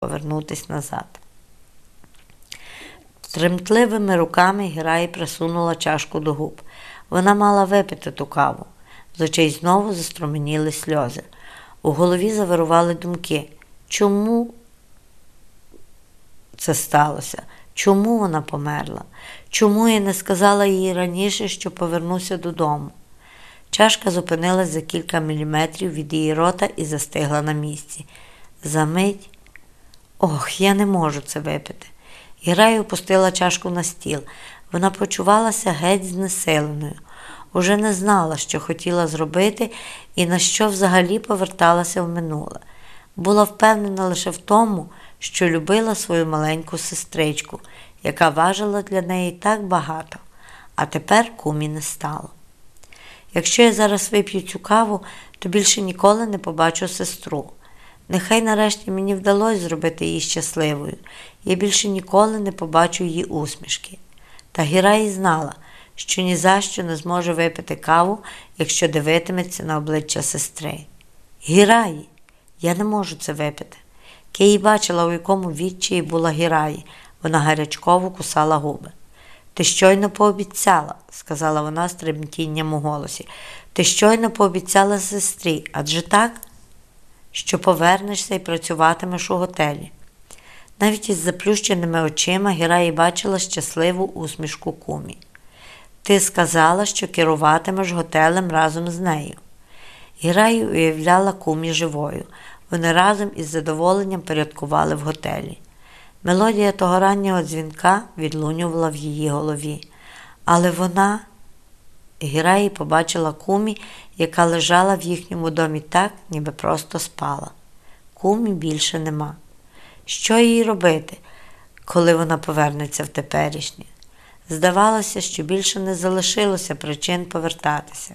повернутись назад. Тремтливими руками Гіраї присунула чашку до губ. Вона мала випити ту каву. З очей знову заструменіли сльози. У голові завирували думки. Чому це сталося? Чому вона померла? Чому я не сказала їй раніше, що повернуся додому? Чашка зупинилась за кілька міліметрів від її рота і застигла на місці. Замить, ох, я не можу це випити. Гірай опустила чашку на стіл. Вона почувалася геть знесиленою. Уже не знала, що хотіла зробити і на що взагалі поверталася в минуле. Була впевнена лише в тому, що любила свою маленьку сестричку, яка важила для неї так багато, а тепер кумі не стало. Якщо я зараз вип'ю цю каву, то більше ніколи не побачу сестру. Нехай нарешті мені вдалося зробити її щасливою, я більше ніколи не побачу її усмішки. Та Гіраї знала, що ні за що не зможе випити каву, якщо дивитиметься на обличчя сестри. Гіраї, я не можу це випити. Киї бачила, у якому відчаї була Гіраї, вона гарячково кусала губи. Ти щойно пообіцяла, сказала вона з тремтінням у голосі. Ти щойно пообіцяла сестрі, адже так, що повернешся і працюватимеш у готелі. Навіть із заплющеними очима Гіраї бачила щасливу усмішку кумі. Ти сказала, що керуватимеш готелем разом з нею. Гіраї уявляла кумі живою. Вони разом із задоволенням порядкували в готелі. Мелодія того раннього дзвінка відлунювала в її голові. Але вона, Гіраї побачила кумі, яка лежала в їхньому домі так, ніби просто спала. Кумі більше нема. Що їй робити, коли вона повернеться в теперішнє? Здавалося, що більше не залишилося причин повертатися.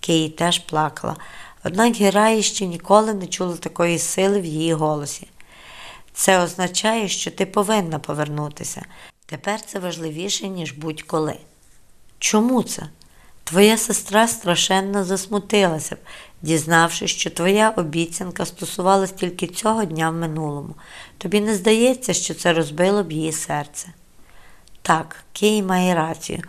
Киї теж плакала, однак Гіраї ще ніколи не чула такої сили в її голосі. Це означає, що ти повинна повернутися. Тепер це важливіше, ніж будь-коли. Чому це? Твоя сестра страшенно засмутилася б, дізнавшись, що твоя обіцянка стосувалась тільки цього дня в минулому. Тобі не здається, що це розбило б її серце. Так, Кей має рацію.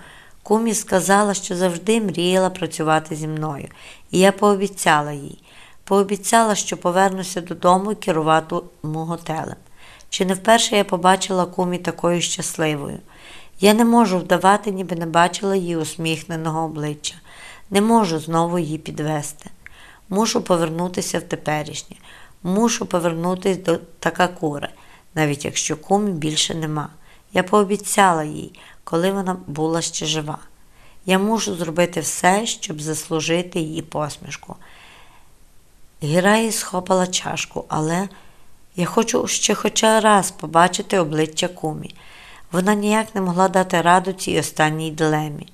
Кумі сказала, що завжди мріяла працювати зі мною, і я пообіцяла їй. Пообіцяла, що повернуся додому і керуватиму готелем. Чи не вперше я побачила кумі такою щасливою? Я не можу вдавати, ніби не бачила її усміхненого обличчя, не можу знову її підвести. Мушу повернутися в теперішнє, мушу повернутися до Такакури, навіть якщо кумі більше нема. Я пообіцяла їй, коли вона була ще жива. Я мушу зробити все, щоб заслужити її посмішку. Гіраї схопила чашку, але я хочу ще хоча раз побачити обличчя кумі. Вона ніяк не могла дати раду цій останній дилемі.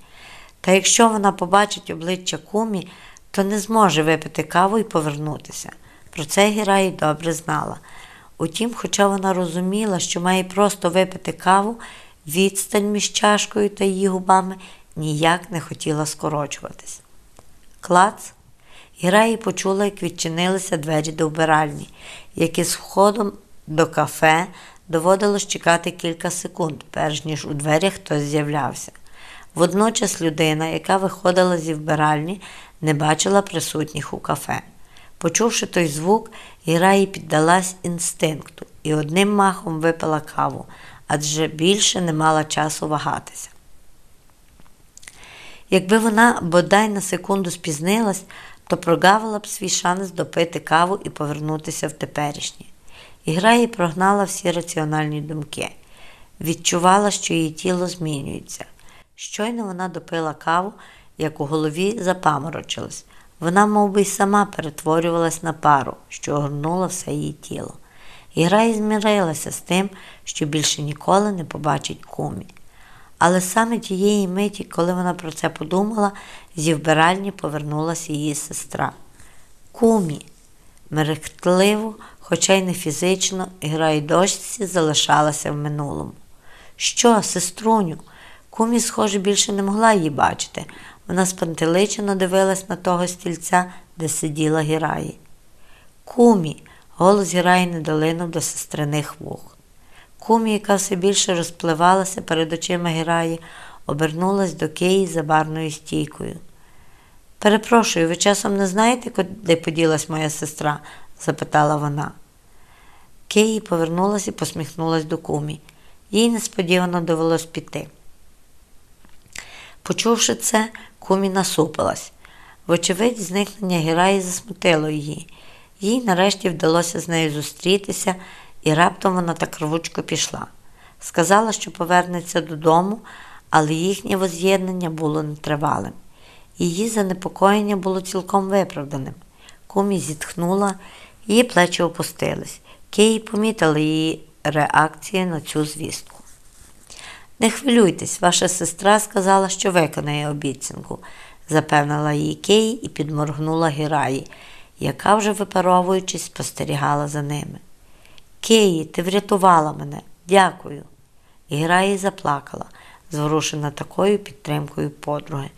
Та якщо вона побачить обличчя кумі, то не зможе випити каву і повернутися. Про це Гіраї добре знала. Утім, хоча вона розуміла, що має просто випити каву, відстань між чашкою та її губами ніяк не хотіла скорочуватись. Клац. Гіраї почула, як відчинилися двері до вбиральні, які з входом до кафе доводилось чекати кілька секунд, перш ніж у дверях хтось з'являвся. Водночас людина, яка виходила зі вбиральні, не бачила присутніх у кафе. Почувши той звук, Гіраї піддалась інстинкту і одним махом випила каву, адже більше не мала часу вагатися. Якби вона бодай на секунду спізнилась, то прогавила б свій шанс допити каву і повернутися в теперішнє. Ігра їй прогнала всі раціональні думки, відчувала, що її тіло змінюється. Щойно вона допила каву, як у голові запаморочилась. Вона мов би, й сама перетворювалась на пару, що огорнула все її тіло. Ігра і змірилася з тим, що більше ніколи не побачить кумі. Але саме тієї миті, коли вона про це подумала, зі вбиральні повернулася її сестра. Кумі, мерехтливо, хоча й не фізично, гра й дочці залишалася в минулому. Що, сеструню? Кумі, схоже, більше не могла її бачити. Вона спантеличено дивилась на того стільця, де сиділа Гіраї. Кумі, Голос Гіраї не долинув до сестриних вух. Кумі, яка все більше розпливалася перед очима Гіраї, обернулась до Киї за барною стійкою. Перепрошую, ви часом не знаєте, куди поділась моя сестра? Запитала вона. Киї повернулася і посміхнулася до кумі. Їй несподівано довелось піти. Почувши це, кумі насупилась. Вочевидь, зникнення Гіраї засмутило її. Їй нарешті вдалося з нею зустрітися, і раптом вона так рвучко пішла. Сказала, що повернеться додому, але їхнє воз'єднання було нетривалим. Її занепокоєння було цілком виправданим. Кумі зітхнула, її плечі опустились. Киї помітила її реакцію на цю звістку. Не хвилюйтесь, ваша сестра сказала, що виконає обіцянку, запевнила її Киї і підморгнула Гіраї, яка вже випаровуючись, спостерігала за ними. Киї, ти врятувала мене, дякую. Гіраї заплакала, зворушена такою підтримкою подруги.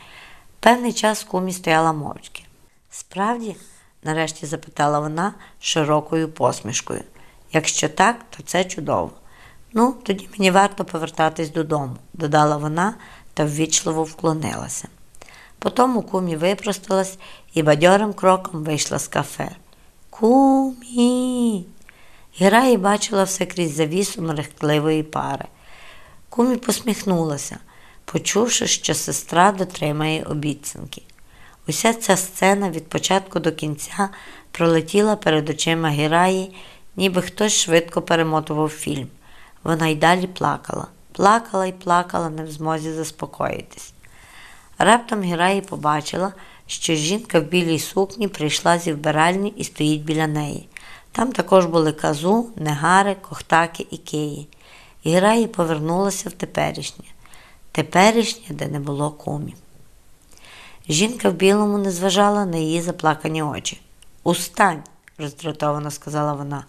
Певний час кумі стояла мовчки. Справді? Нарешті запитала вона широкою посмішкою. Якщо так, то це чудово. Ну, тоді мені варто повертатись додому, додала вона та ввічливо вклонилася. Потім кумі випросталась і бадьорим кроком вийшла з кафе. Кумі. Гіраї бачила все крізь завісу мерехтливої пари. Кумі посміхнулася, почувши, що сестра дотримає обіцянки. Уся ця сцена від початку до кінця пролетіла перед очима Гіраї, ніби хтось швидко перемотував фільм. Вона й далі плакала, плакала і плакала, не в змозі заспокоїтись. Раптом Гіраї побачила, що жінка в білій сукні прийшла зі вбиральні і стоїть біля неї. Там також були казу, негари, кохтаки і киї. Гіраї повернулася в теперішнє, теперішнє, де не було кумів. Жінка в білому не зважала на її заплакані очі. Устань, роздратовано сказала вона.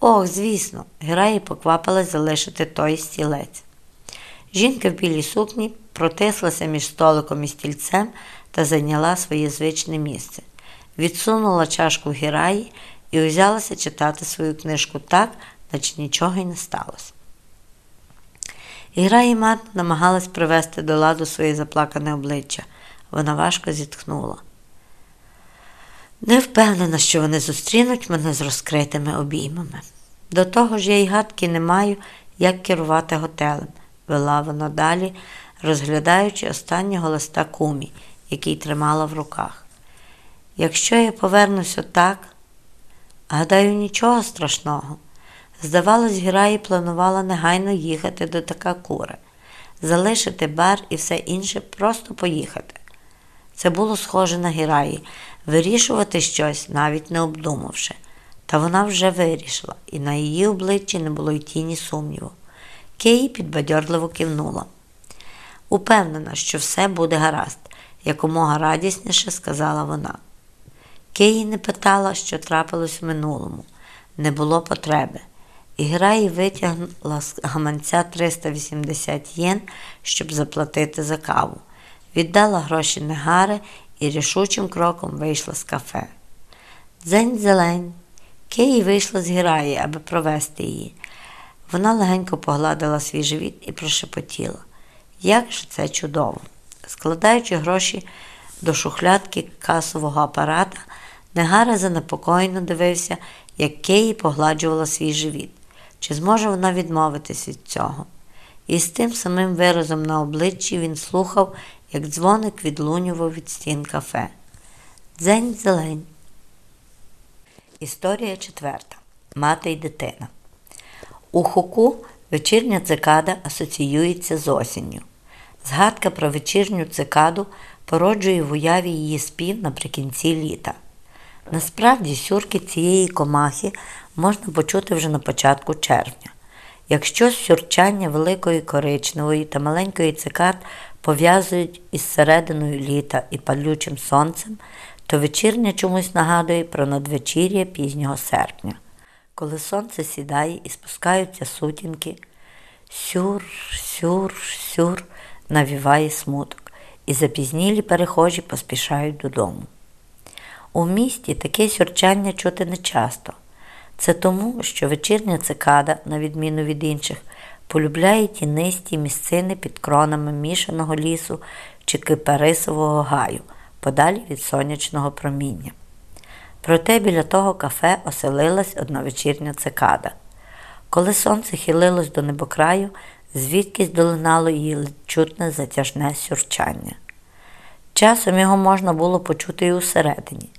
Ох, звісно, Гераї поквапилась залишити той стілець. Жінка в білій сукні протислася між столиком і стільцем та зайняла своє звичне місце. Відсунула чашку Гіраї і узялася читати свою книжку так, наче нічого й не сталося. Гіраї марно намагалась привести до ладу своє заплакане обличчя. Вона важко зітхнула. Не впевнена, що вони зустрінуть мене з розкритими обіймами. До того ж я й гадки не маю, як керувати готелем, вела вона далі, розглядаючи останнього листа кумі, який тримала в руках. Якщо я повернусь отак, гадаю, нічого страшного. Здавалось, Гіраї планувала негайно їхати до Такакури, залишити бар і все інше, просто поїхати. Це було схоже на Гіраї, вирішувати щось, навіть не обдумавши. Та вона вже вирішила, і на її обличчі не було й тіні сумніву. Киї підбадьорливо кивнула. Упевнена, що все буде гаразд, якомога радісніше сказала вона. Киї не питала, що трапилось в минулому, не було потреби. І Граї витягнула з гаманця 380 єн, щоб заплатити за каву. Віддала гроші Негари і рішучим кроком вийшла з кафе. Дзень зелень. Киї вийшла з Гіраї, аби провести її. Вона легенько погладила свій живіт і прошепотіла. Як же це чудово! Складаючи гроші до шухлядки касового апарата, Негара занепокоєно дивився, як Киї погладжувала свій живіт. Чи зможе вона відмовитись від цього? І з тим самим виразом на обличчі він слухав, як дзвоник відлунював від стін кафе. Дзень зелень. Історія четверта. Мати й дитина. У хуку вечірня цикада асоціюється з осінню. Згадка про вечірню цикаду породжує в уяві її спів наприкінці літа. Насправді, сюрки цієї комахи можна почути вже на початку червня. Якщо сюрчання великої коричневої та маленької цикад пов'язують із серединою літа і палючим сонцем, то вечірня чомусь нагадує про надвечір'я пізнього серпня. Коли сонце сідає і спускаються сутінки, сюр, сюр, сюр навіває смуток, і запізнілі перехожі поспішають додому. У місті таке сюрчання чути нечасто. Це тому, що вечірня цикада, на відміну від інших, полюбляє тінисті місцини під кронами мішаного лісу чи кипарисового гаю, подалі від сонячного проміння. Проте біля того кафе оселилась одна вечірня цикада. Коли сонце хилилось до небокраю, звідкись долинало її чутне затяжне сюрчання. Часом його можна було почути і усередині.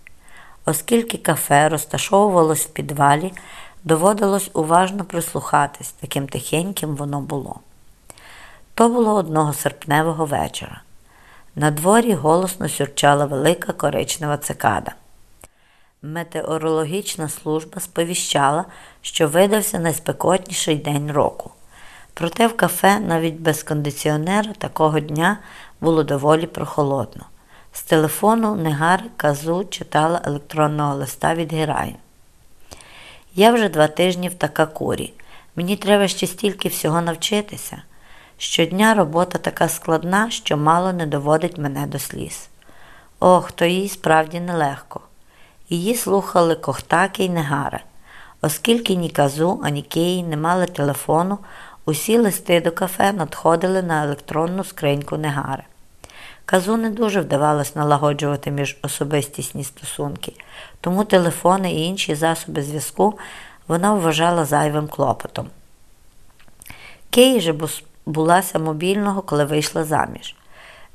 Оскільки кафе розташовувалось в підвалі, доводилось уважно прислухатись, таким тихеньким воно було. То було одного серпневого вечора. На дворі голосно сюрчала велика коричнева цикада. Метеорологічна служба сповіщала, що видався найспекотніший день року. Проте в кафе навіть без кондиціонера такого дня було доволі прохолодно. З телефону Негари казу читала електронного листа від Гераю. Я вже два тижні в Такакурі. Мені треба ще стільки всього навчитися. Щодня робота така складна, що мало не доводить мене до сліз. Ох, то їй справді нелегко. Її слухали Кохтаки й Негара. Оскільки ні казу, ані Киї не мали телефону, усі листи до кафе надходили на електронну скриньку Негари. Казу не дуже вдавалось налагоджувати між особистісні стосунки, тому телефони і інші засоби зв'язку вона вважала зайвим клопотом. Кей же булася мобільного, коли вийшла заміж.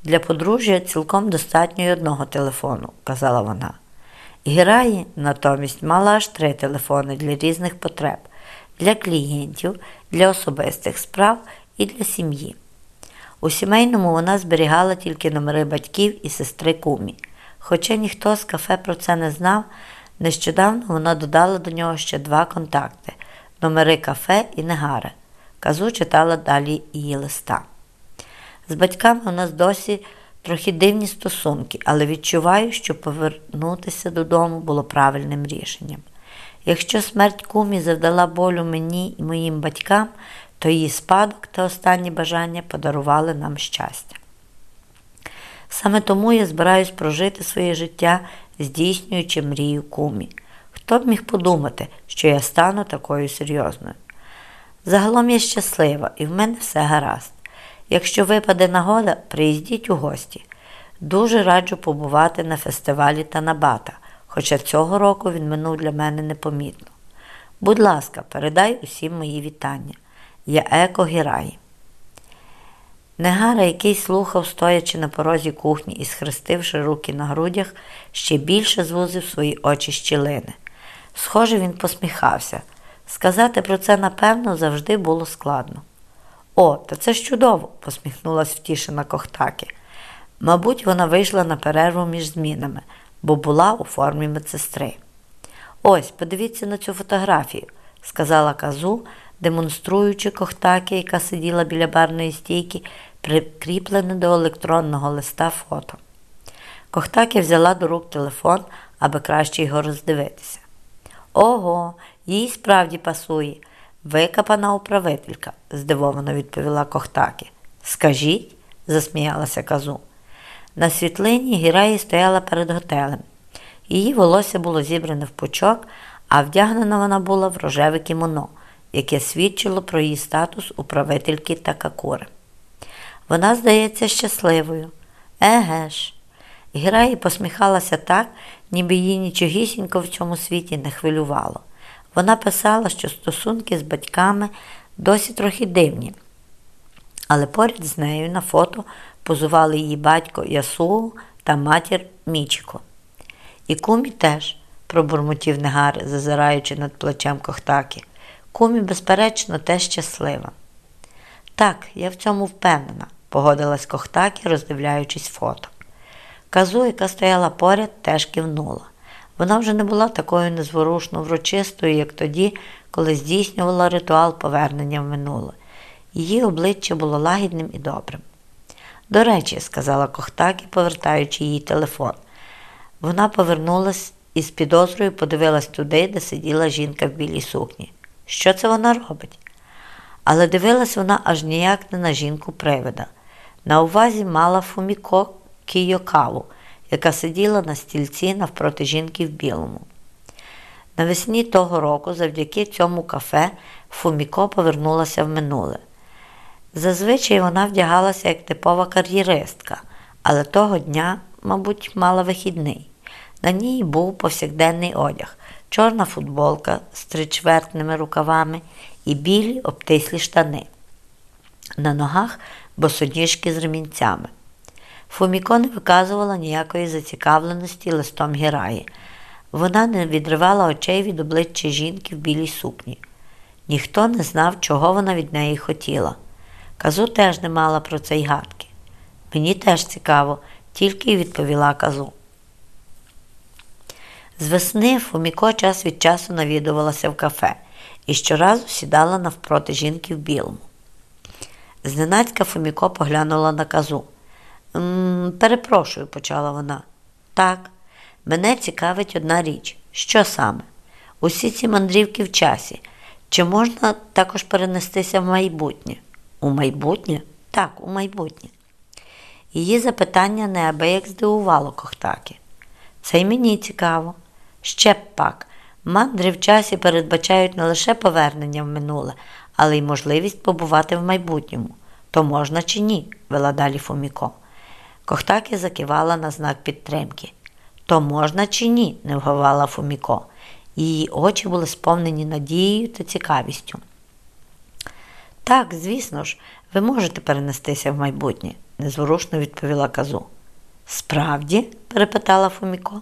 Для подружжя цілком достатньо й одного телефону, казала вона. Гіраї натомість мала аж три телефони для різних потреб для клієнтів, для особистих справ і для сім'ї. У сімейному вона зберігала тільки номери батьків і сестри кумі. Хоча ніхто з кафе про це не знав, нещодавно вона додала до нього ще два контакти номери кафе і негари. Казу читала далі її листа. З батьками у нас досі трохи дивні стосунки, але відчуваю, що повернутися додому було правильним рішенням. Якщо смерть кумі завдала болю мені і моїм батькам, то її спадок та останні бажання подарували нам щастя. Саме тому я збираюсь прожити своє життя, здійснюючи мрію кумі. Хто б міг подумати, що я стану такою серйозною? Загалом я щаслива і в мене все гаразд. Якщо випаде нагода, приїздіть у гості. Дуже раджу побувати на фестивалі Танабата, хоча цього року він минув для мене непомітно. Будь ласка, передай усім мої вітання. Я Еко Гіраї. Негара, який слухав, стоячи на порозі кухні і схрестивши руки на грудях, ще більше звузив свої очі щілини. Схоже, він посміхався. Сказати про це, напевно, завжди було складно. О, та це ж чудово, посміхнулась втішена Кохтаки. Мабуть, вона вийшла на перерву між змінами, бо була у формі медсестри. Ось, подивіться на цю фотографію, сказала казу, демонструючи Кохтаки, яка сиділа біля барної стійки, прикріплене до електронного листа фото. Кохтаки взяла до рук телефон, аби краще його роздивитися. Ого, їй справді пасує. Викопана управителька, здивовано відповіла Кохтаки. Скажіть, засміялася казу. На світлині Гіраї стояла перед готелем. Її волосся було зібране в пучок, а вдягнена вона була в рожеве кімоно, яке свідчило про її статус управительки Такакури. Вона здається щасливою. Еге ж. Гіраї посміхалася так, ніби її нічогісінько в цьому світі не хвилювало. Вона писала, що стосунки з батьками досі трохи дивні, але поряд з нею на фото позували її батько Ясуо та матір Мічіко. І кумі теж, пробурмотів Негар, зазираючи над плечем Кохтаки. Кумі, безперечно, теж щаслива. Так, я в цьому впевнена, погодилась Кохтакі, роздивляючись фото. Казу, яка стояла поряд, теж кивнула. Вона вже не була такою незворушно врочистою, як тоді, коли здійснювала ритуал повернення в минуле. Її обличчя було лагідним і добрим. До речі, сказала Кохтакі, повертаючи їй телефон. Вона повернулась і з підозрою подивилась туди, де сиділа жінка в білій сукні. Що це вона робить? Але дивилась вона аж ніяк не на жінку привида. На увазі мала Фуміко Кійокаву, яка сиділа на стільці навпроти жінки в білому. Навесні того року, завдяки цьому кафе, Фуміко повернулася в минуле. Зазвичай вона вдягалася як типова кар'єристка, але того дня, мабуть, мала вихідний. На ній був повсякденний одяг, чорна футболка з тричвертними рукавами і білі обтислі штани. На ногах босоніжки з ремінцями. Фуміко не виказувала ніякої зацікавленості листом гіраї. Вона не відривала очей від обличчя жінки в білій сукні. Ніхто не знав, чого вона від неї хотіла. Казу теж не мала про це й гадки. Мені теж цікаво, тільки й відповіла казу. З весни Фуміко час від часу навідувалася в кафе і щоразу сідала навпроти жінки в білому. Зненацька Фуміко поглянула на казу. «М, Перепрошую, почала вона. Так, мене цікавить одна річ. Що саме? Усі ці мандрівки в часі. Чи можна також перенестися в майбутнє? У майбутнє? Так, у майбутнє. Її запитання неабияк здивувало Кохтаки. Це й мені цікаво. Ще б пак, мандри в часі передбачають не лише повернення в минуле, але й можливість побувати в майбутньому. То можна чи ні? вела далі Фуміко. Кохтаки закивала на знак підтримки. То можна чи ні? не вгавала Фуміко. Її очі були сповнені надією та цікавістю. Так, звісно ж, ви можете перенестися в майбутнє, незворушно відповіла казу. Справді? перепитала Фуміко.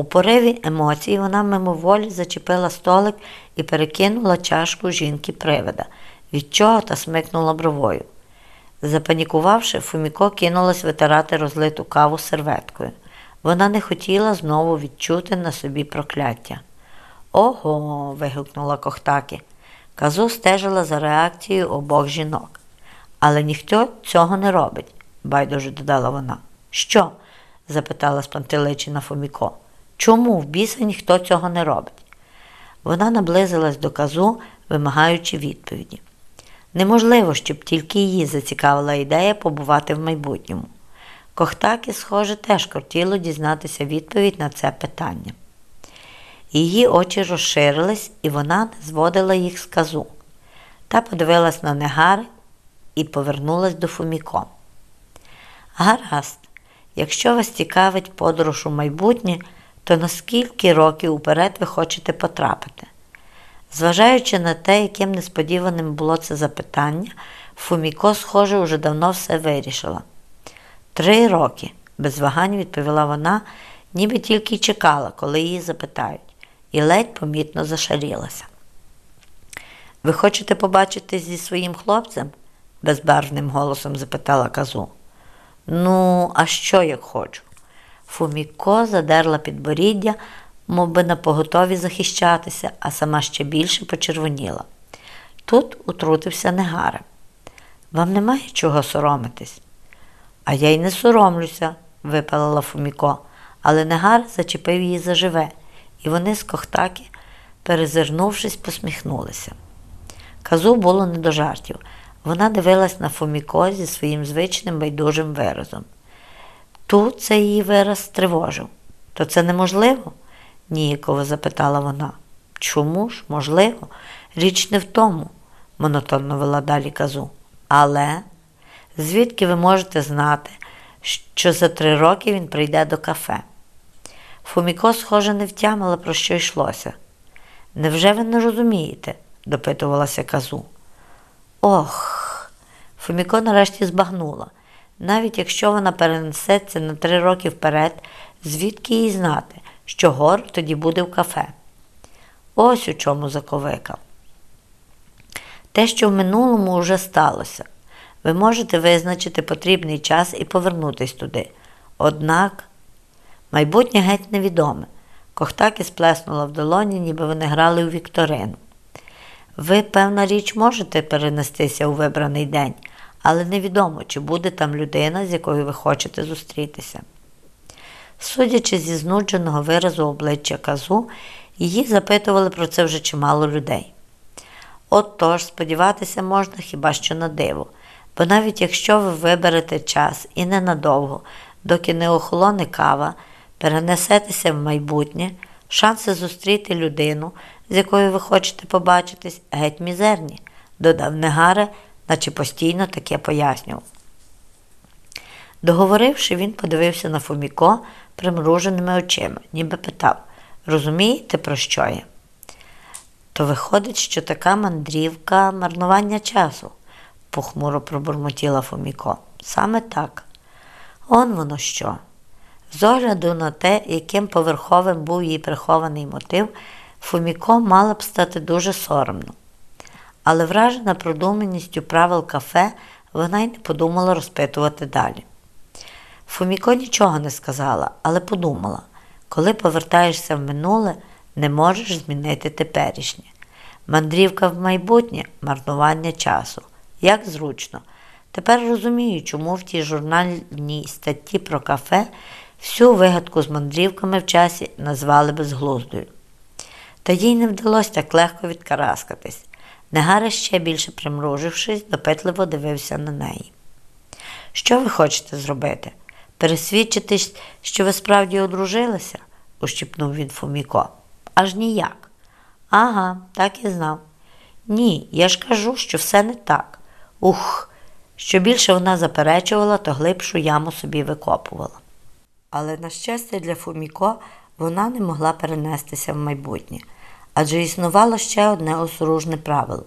У пориві емоцій вона мимоволі зачепила столик і перекинула чашку жінки привида, від чого та смикнула бровою. Запанікувавши, Фуміко кинулась витирати розлиту каву серветкою. Вона не хотіла знову відчути на собі прокляття. Ого. вигукнула Кохтаки. Казу стежила за реакцією обох жінок. Але ніхто цього не робить, байдуже додала вона. Що? запитала спантеличина Фоміко. Чому в біса ніхто цього не робить? Вона наблизилась до казу, вимагаючи відповіді. Неможливо, щоб тільки її зацікавила ідея побувати в майбутньому. Кохтаки, схоже, теж хотіло дізнатися відповідь на це питання. Її очі розширились, і вона зводила їх з казу. Та подивилась на Негари і повернулась до Фуміко. Гаразд, якщо вас цікавить подорож у майбутнє, то на скільки років уперед ви хочете потрапити? Зважаючи на те, яким несподіваним було це запитання, Фуміко, схоже, уже давно все вирішила. Три роки, без вагань відповіла вона, ніби тільки й чекала, коли її запитають, і ледь помітно зашарілася. Ви хочете побачитись зі своїм хлопцем? безбарвним голосом запитала казу. Ну, а що як хочу? Фуміко задерла підборіддя, мов би на поготові захищатися, а сама ще більше почервоніла. Тут утрутився Негара. Вам немає чого соромитись? А я й не соромлюся, випалила Фуміко, але Негар зачепив її заживе, і вони з кохтаки, перезирнувшись, посміхнулися. Казу було не до жартів. Вона дивилась на Фуміко зі своїм звичним байдужим виразом. Тут цей її вираз стривожив. То це неможливо? ніяково запитала вона. Чому ж, можливо? Річ не в тому, монотонно вела далі казу. Але звідки ви можете знати, що за три роки він прийде до кафе? Фуміко, схоже, не втямила, про що йшлося. Невже ви не розумієте? допитувалася казу. Ох, Фуміко нарешті збагнула. Навіть якщо вона перенесеться на три роки вперед, звідки їй знати, що гор тоді буде в кафе? Ось у чому заковика. Те, що в минулому вже сталося. Ви можете визначити потрібний час і повернутись туди. Однак майбутнє геть невідоме. Кохтаки сплеснула в долоні, ніби вони грали у Вікторину. Ви, певна річ, можете перенестися у вибраний день, але невідомо, чи буде там людина, з якою ви хочете зустрітися. Судячи зі знудженого виразу обличчя казу, її запитували про це вже чимало людей. Отож, сподіватися можна хіба що на диво, бо навіть якщо ви виберете час і ненадовго, доки не охолоне кава, перенесетеся в майбутнє, Шанси зустріти людину, з якою ви хочете побачитись, геть мізерні, додав Негаре, наче постійно таке пояснював. Договоривши, він подивився на Фоміко примруженими очима, ніби питав Розумієте, про що я? То виходить, що така мандрівка марнування часу, похмуро пробурмотіла Фоміко. Саме так. Он воно що. З огляду на те, яким поверховим був її прихований мотив, Фоміко мала б стати дуже соромно. Але вражена продуманістю правил кафе, вона й не подумала розпитувати далі. Фоміко нічого не сказала, але подумала, коли повертаєшся в минуле, не можеш змінити теперішнє. Мандрівка в майбутнє марнування часу. Як зручно. Тепер розумію, чому в тій журнальній статті про кафе всю вигадку з мандрівками в часі назвали безглуздою. Та їй не вдалося так легко відкараскатись. Негара, ще більше примружившись, допитливо дивився на неї. Що ви хочете зробити? Пересвідчитись, що ви справді одружилися? ущипнув він Фоміко. Аж ніяк. Ага, так і знав. Ні, я ж кажу, що все не так. Ух, що більше вона заперечувала, то глибшу яму собі викопувала. Але, на щастя, для Фоміко вона не могла перенестися в майбутнє, адже існувало ще одне осоружне правило.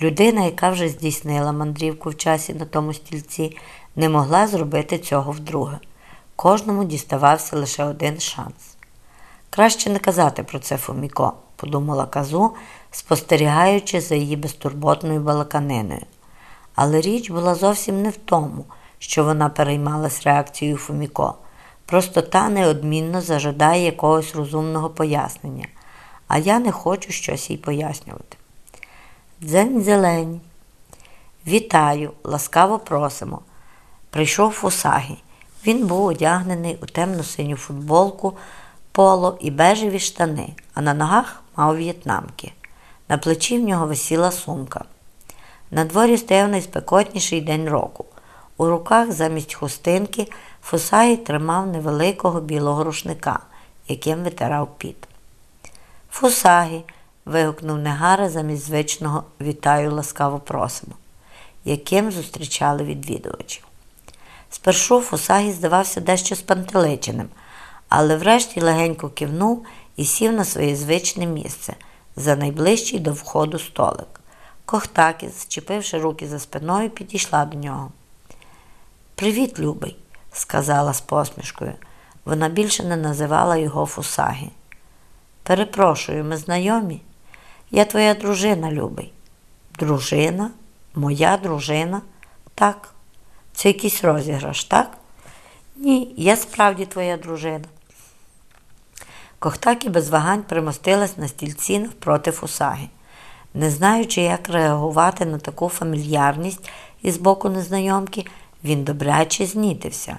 Людина, яка вже здійснила мандрівку в часі на тому стільці, не могла зробити цього вдруге. Кожному діставався лише один шанс. Краще не казати про це Фоміко, подумала казу, спостерігаючи за її безтурботною балаканиною. Але річ була зовсім не в тому, що вона переймалась реакцією Фоміко. Просто та неодмінно зажадає якогось розумного пояснення, а я не хочу щось їй пояснювати. Дзень зелень. Вітаю, ласкаво просимо. Прийшов Фусагі. Він був одягнений у темно-синю футболку, поло і бежеві штани, а на ногах мав в'єтнамки. На плечі в нього висіла сумка. На дворі стояв найспекотніший день року. У руках замість хустинки Фусагі тримав невеликого білого рушника, яким витирав піт. Фусагі. вигукнув Негара замість звичного вітаю ласкаво просимо, яким зустрічали відвідувачів. Спершу Фусагі здавався дещо спантеличеним, але врешті легенько кивнув і сів на своє звичне місце за найближчий до входу столик. Кохтакі, зчепивши руки за спиною, підійшла до нього. Привіт, любий, сказала з посмішкою. Вона більше не називала його Фусагі. Перепрошую, ми знайомі? Я твоя дружина, любий. Дружина? Моя дружина? Так. Це якийсь розіграш, так? Ні, я справді твоя дружина. Кохтакі без вагань примостилась на стільці навпроти Фусагі. Не знаючи, як реагувати на таку фамільярність із боку незнайомки, він добряче знітився.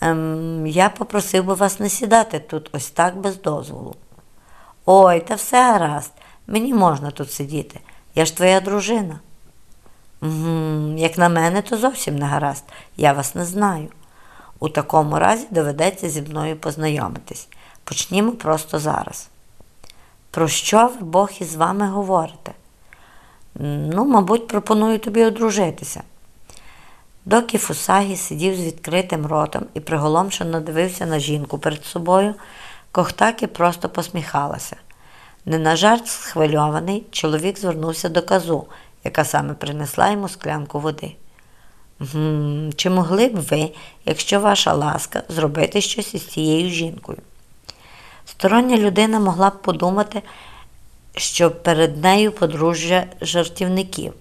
Ем, Я попросив би вас не сідати тут ось так без дозволу. Ой, та все гаразд, мені можна тут сидіти. Я ж твоя дружина. Угу, Як на мене, то зовсім не гаразд, я вас не знаю. У такому разі доведеться зі мною познайомитись. Почнімо просто зараз. Про що ви Бог із вами говорите? Ну, мабуть, пропоную тобі одружитися. Доки Фусагі сидів з відкритим ротом і приголомшено дивився на жінку перед собою, Кохтакі просто посміхалася. Не на жарт схвильований, чоловік звернувся до казу, яка саме принесла йому склянку води. «Гм, Чи могли б ви, якщо ваша ласка, зробити щось із цією жінкою? Стороння людина могла б подумати, що перед нею подружжя жартівників,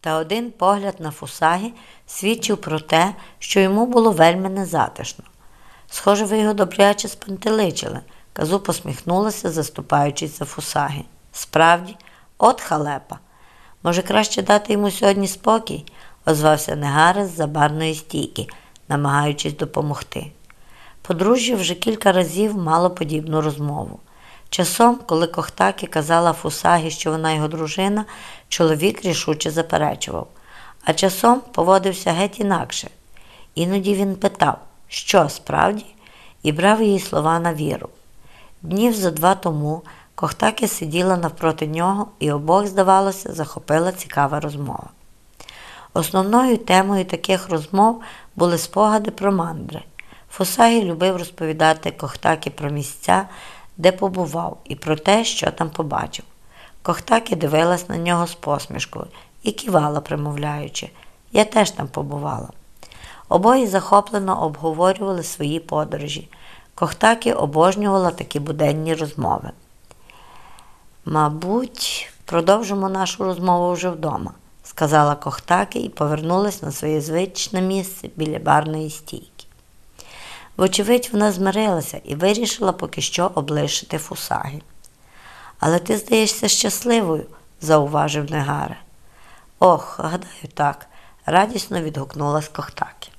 та один погляд на фусагі свідчив про те, що йому було вельми незатишно. Схоже, ви його добряче спантеличили. Казу посміхнулася, заступаючись за фусаги. Справді, от халепа. Може, краще дати йому сьогодні спокій, озвався Негарес з забарної стійки, намагаючись допомогти. Подружжя вже кілька разів мало подібну розмову. Часом, коли Кохтакі казала Фусагі, що вона його дружина, чоловік рішуче заперечував, а часом поводився геть інакше. Іноді він питав, що справді, і брав її слова на віру. Днів за два тому Кохтаки сиділа навпроти нього і обох, здавалося, захопила цікава розмова. Основною темою таких розмов були спогади про мандри. Фусагі любив розповідати Кохтакі про місця, де побував, і про те, що там побачив. Кохтакі дивилась на нього з посмішкою і кивала, примовляючи Я теж там побувала. Обоє захоплено обговорювали свої подорожі. Кохтакі обожнювала такі буденні розмови. Мабуть, продовжимо нашу розмову вже вдома, сказала Кохтакі і повернулась на своє звичне місце біля барної стійки. Вочевидь, вона змирилася і вирішила поки що облишити фусаги. Але ти здаєшся щасливою, зауважив Негаре. Ох, гадаю, так, радісно відгукнулась Кохтакі.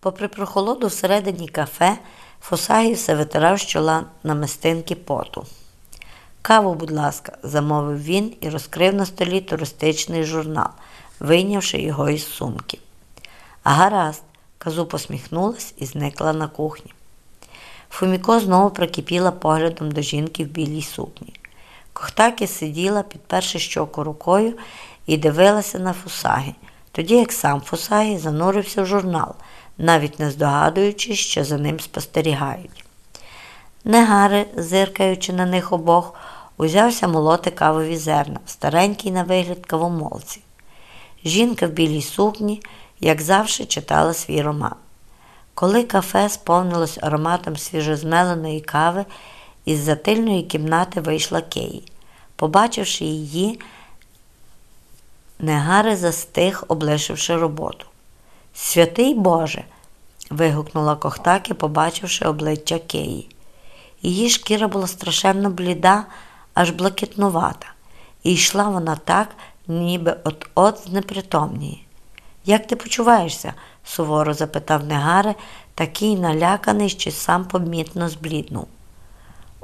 Попри прохолоду всередині кафе, Фусагі все витирав з чола на мистинки поту. Каву, будь ласка, замовив він і розкрив на столі туристичний журнал, вийнявши його із сумки. Гаразд, казу посміхнулась і зникла на кухні. Фуміко знову прикипіла поглядом до жінки в білій сукні. Кохтакі сиділа, підперши щоку рукою, і дивилася на фусагі, тоді як сам фусагі занурився в журнал, навіть не здогадуючись, що за ним спостерігають. Негари, зиркаючи на них обох, узявся молоти кавові зерна, старенький на вигляд кавомолці. Жінка в білій сукні, як завжди, читала свій роман. Коли кафе сповнилось ароматом свіжозмеленої кави, із затильної кімнати вийшла Кеї. Побачивши її, Негари застиг, облишивши роботу. Святий Боже. вигукнула Кохтаки, побачивши обличчя Кеї. Її шкіра була страшенно бліда, аж блакитнувата, і йшла вона так, ніби от-от знепритомніє. Як ти почуваєшся? суворо запитав Негаре, такий наляканий, що сам помітно збліднув.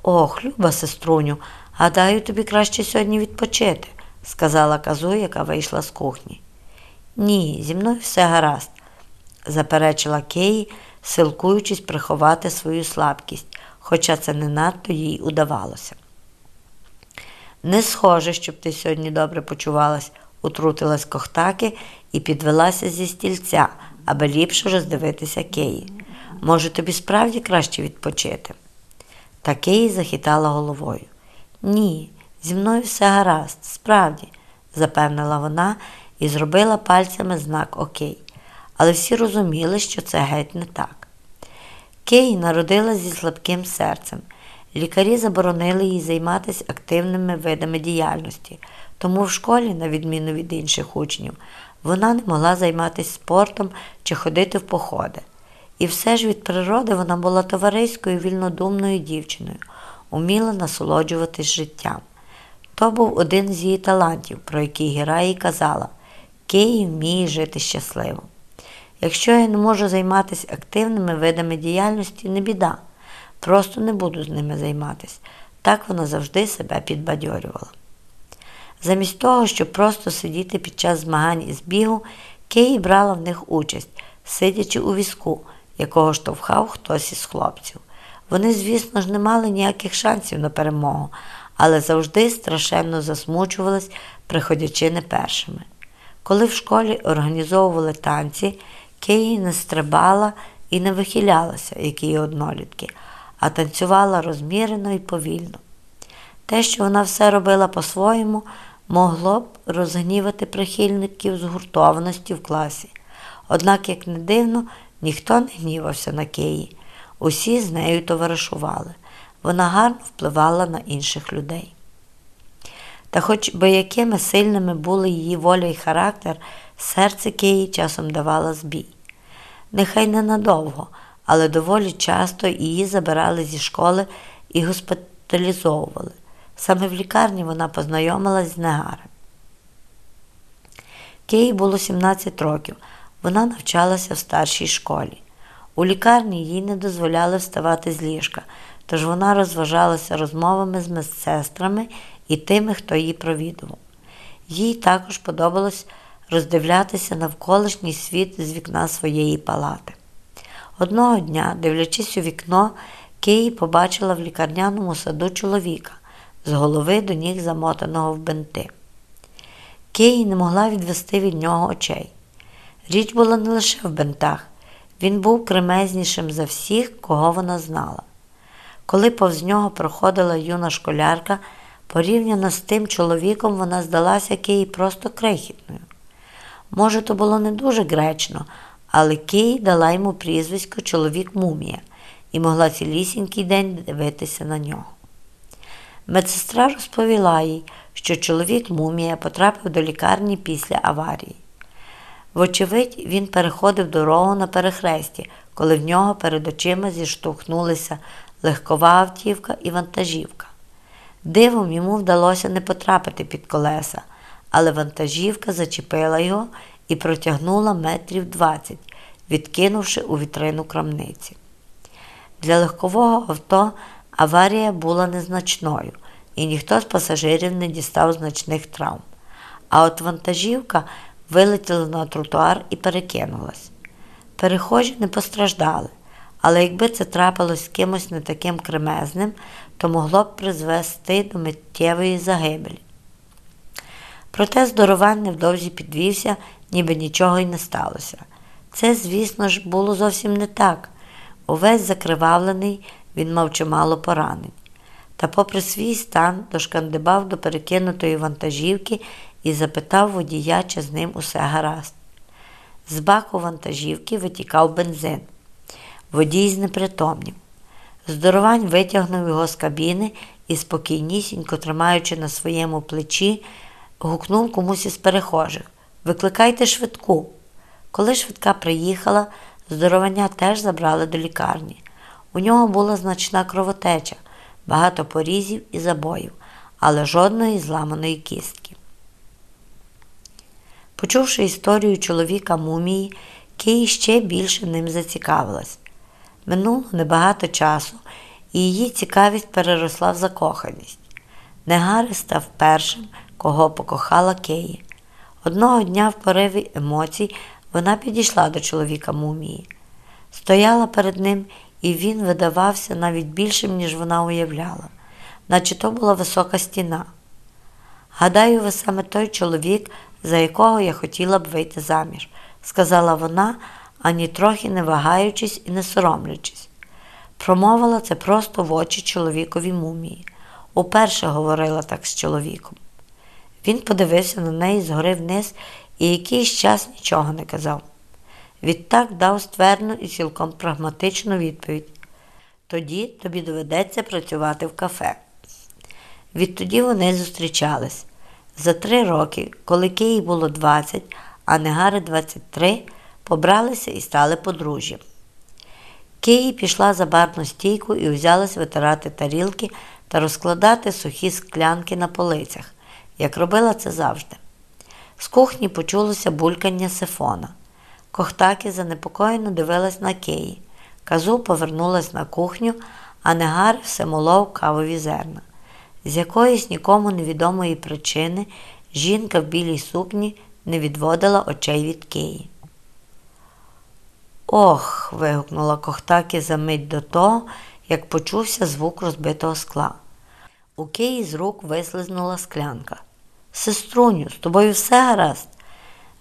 Ох, люба сеструню, гадаю, тобі краще сьогодні відпочити, сказала казу, яка вийшла з кухні. Ні, зі мною все гаразд, заперечила Кеї, силкуючись приховати свою слабкість, хоча це не надто їй удавалося. Не схоже, щоб ти сьогодні добре почувалась, утрутилась Кохтаки і підвелася зі стільця, аби ліпше роздивитися Кеї. Може, тобі справді краще відпочити? Та Кеї захитала головою. Ні, зі мною все гаразд, справді, запевнила вона і зробила пальцями знак Окей. Але всі розуміли, що це геть не так. Кей народилась зі слабким серцем. Лікарі заборонили їй займатися активними видами діяльності, тому в школі, на відміну від інших учнів, вона не могла займатися спортом чи ходити в походи. І все ж від природи вона була товариською вільнодумною дівчиною, уміла насолоджуватись життям. То був один з її талантів, про який Гіра їй казала Київ вміє жити щасливо. Якщо я не можу займатися активними видами діяльності, не біда. Просто не буду з ними займатися. Так вона завжди себе підбадьорювала. Замість того, щоб просто сидіти під час змагань із бігу, Кеї брала в них участь, сидячи у візку, якого штовхав хтось із хлопців. Вони, звісно ж, не мали ніяких шансів на перемогу, але завжди страшенно засмучувались, приходячи не першими. Коли в школі організовували танці, Кеї не стрибала і не вихилялася, як її однолітки, а танцювала розмірено і повільно. Те, що вона все робила по-своєму, могло б розгнівати прихильників згуртованості в класі. Однак, як не дивно, ніхто не гнівався на Кеї. Усі з нею товаришували. Вона гарно впливала на інших людей. Та хоч би якими сильними були її воля і характер, серце Кеї часом давало збій. Нехай ненадовго, але доволі часто її забирали зі школи і госпіталізовували. Саме в лікарні вона познайомилась з Негарем. Кеї було 17 років. Вона навчалася в старшій школі. У лікарні їй не дозволяли вставати з ліжка, тож вона розважалася розмовами з медсестрами і тими, хто її провідував. Їй також подобалось роздивлятися навколишній світ з вікна своєї палати. Одного дня, дивлячись у вікно, Киї побачила в лікарняному саду чоловіка, з голови до ніг замотаного в бенти. Киї не могла відвести від нього очей. Річ була не лише в бентах, він був кремезнішим за всіх, кого вона знала. Коли повз нього проходила юна школярка, порівняно з тим чоловіком вона здалася Киї просто крихітною. Може, то було не дуже гречно, але Киї дала йому прізвисько чоловік мумія і могла цілісінький день дивитися на нього. Медсестра розповіла їй, що чоловік мумія потрапив до лікарні після аварії. Вочевидь, він переходив дорогу на перехресті, коли в нього перед очима зіштовхнулися легкова автівка і вантажівка. Дивом йому вдалося не потрапити під колеса, але вантажівка зачепила його і протягнула метрів 20, відкинувши у вітрину крамниці. Для легкового авто аварія була незначною, і ніхто з пасажирів не дістав значних травм. А от вантажівка вилетіла на тротуар і перекинулась. Перехожі не постраждали, але якби це трапилось з кимось не таким кремезним, то могло б призвести до миттєвої загибелі. Проте здорован невдовзі підвівся, ніби нічого й не сталося. Це, звісно ж, було зовсім не так. Увесь закривавлений, він мав чимало поранень. Та, попри свій стан, дошкандибав до перекинутої вантажівки і запитав водія, чи з ним усе гаразд. З баку вантажівки витікав бензин. Водій знепритомнів. Здоровань витягнув його з кабіни і, спокійнісінько, тримаючи на своєму плечі, гукнув комусь із перехожих Викликайте швидку. Коли швидка приїхала, здоровання теж забрали до лікарні. У нього була значна кровотеча, багато порізів і забоїв, але жодної зламаної кістки. Почувши історію чоловіка мумії, Кей ще більше ним зацікавилась. Минуло небагато часу, і її цікавість переросла в закоханість. Негари став першим, кого покохала Кеї. Одного дня в пориві емоцій вона підійшла до чоловіка мумії, стояла перед ним, і він видавався навіть більшим, ніж вона уявляла, наче то була висока стіна. Гадаю, ви саме той чоловік, за якого я хотіла б вийти заміж, сказала вона, ані трохи не вагаючись і не соромлячись. Промовила це просто в очі чоловікові мумії. Уперше говорила так з чоловіком. Він подивився на неї згори вниз і якийсь час нічого не казав. Відтак дав ствердну і цілком прагматичну відповідь. Тоді тобі доведеться працювати в кафе. Відтоді вони зустрічались. За три роки, коли Київ було 20, а Негари 23, побралися і стали подружжям. Киї пішла за барну стійку і взялась витирати тарілки та розкладати сухі склянки на полицях, як робила це завжди. З кухні почулося булькання сифона. Кохтакі занепокоєно дивилась на Киї. Казу повернулась на кухню, а Негар все молов кавові зерна. З якоїсь нікому невідомої причини жінка в білій сукні не відводила очей від Киї. Ох. вигукнула Кохтакі за мить до того, як почувся звук розбитого скла. У Киї з рук вислизнула склянка. Сеструню, з тобою все гаразд.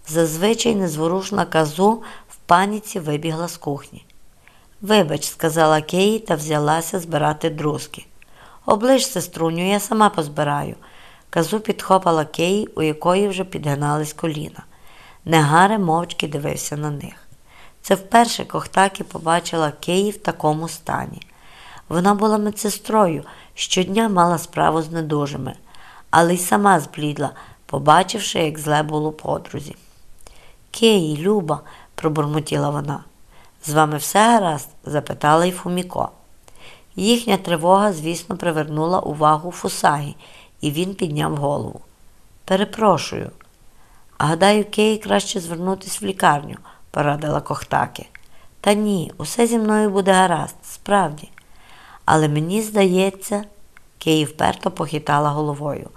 Зазвичай незворушна казу в паніці вибігла з кухні. Вибач, сказала Киї та взялася збирати друзки. Оближ, сеструню, я сама позбираю. Казу підхопала Киї, у якої вже підгинались коліна. Негаре мовчки дивився на них. Це вперше Кохтакі побачила Київ в такому стані. Вона була медсестрою, щодня мала справу з недужими, але й сама зблідла, побачивши, як зле було подрузі. Киї, Люба, пробурмотіла вона. З вами все гаразд? запитала й Фуміко. Їхня тривога, звісно, привернула увагу Фусагі, і він підняв голову. Перепрошую. Гадаю, Киї краще звернутися в лікарню порадила Кохтаки. Та ні, усе зі мною буде гаразд, справді. Але мені здається, Киї вперто похитала головою.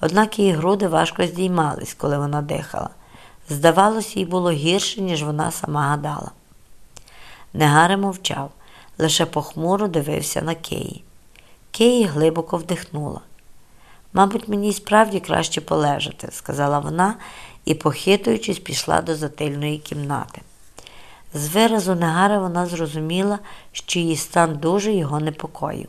Однак її груди важко здіймались, коли вона дихала. Здавалось, їй було гірше, ніж вона сама гадала. Негаре мовчав. лише похмуро дивився на Кеї. Кеї глибоко вдихнула. Мабуть, мені справді краще полежати, сказала вона і, похитуючись, пішла до затильної кімнати. З виразу Негари вона зрозуміла, що її стан дуже його непокоїв.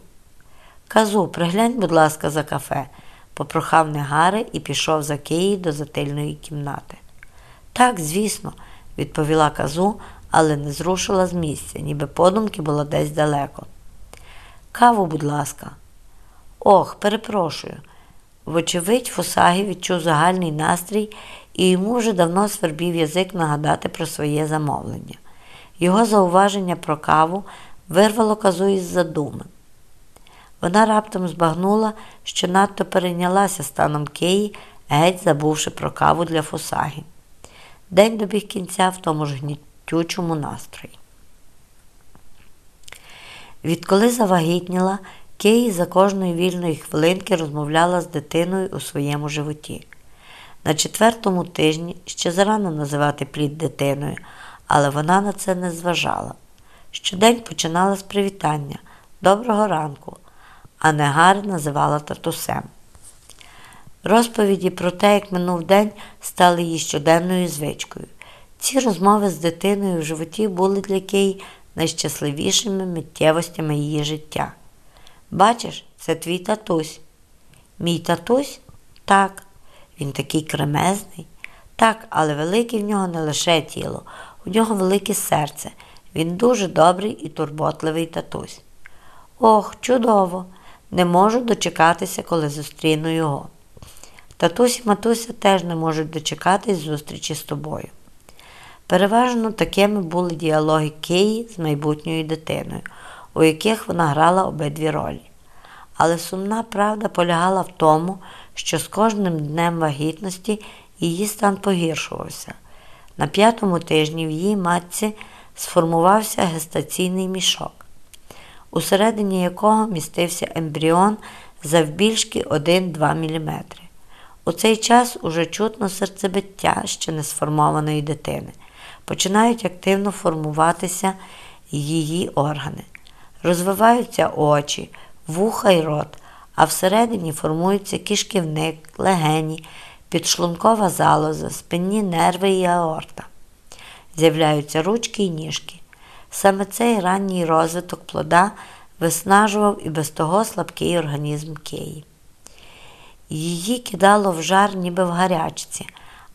Казу, приглянь, будь ласка, за кафе, попрохав Негари і пішов за Киї до затильної кімнати. Так, звісно, відповіла казу, але не зрушила з місця, ніби подумки була десь далеко. Каву, будь ласка. Ох, перепрошую. Вочевидь, Фосагі відчув загальний настрій, і йому вже давно свербів язик нагадати про своє замовлення. Його зауваження про каву вирвало казу із задуми. Вона раптом збагнула, що надто перейнялася станом Киї, геть забувши про каву для Фосагі. День добіг кінця в тому ж гнітючому настрої. Відколи завагітніла, Киї за кожної вільної хвилинки розмовляла з дитиною у своєму животі. На четвертому тижні ще зарано називати плід дитиною, але вона на це не зважала. Щодень починала з привітання Доброго ранку, а Негар називала татусем. Розповіді про те, як минув день, стали її щоденною звичкою. Ці розмови з дитиною в животі були для Кей найщасливішими миттєвостями її життя. Бачиш, це твій татусь. Мій татусь? Так. Він такий кремезний. Так, але велике в нього не лише тіло, у нього велике серце. Він дуже добрий і турботливий татусь. Ох, чудово! Не можу дочекатися, коли зустріну його. Татусь і матуся теж не можуть дочекатись зустрічі з тобою. Переважно такими були діалоги Киї з майбутньою дитиною, у яких вона грала обидві ролі. Але сумна правда полягала в тому, що з кожним днем вагітності її стан погіршувався. На п'ятому тижні в її матці сформувався гестаційний мішок, усередині якого містився ембріон завбільшки 1-2 мм. У цей час уже чутно серцебиття ще не сформованої дитини. Починають активно формуватися її органи. Розвиваються очі, вуха й рот, а всередині формуються кишківник, легені, підшлункова залоза, спинні нерви і аорта. З'являються ручки і ніжки. Саме цей ранній розвиток плода виснажував і без того слабкий організм Киї. Її кидало в жар, ніби в гарячці,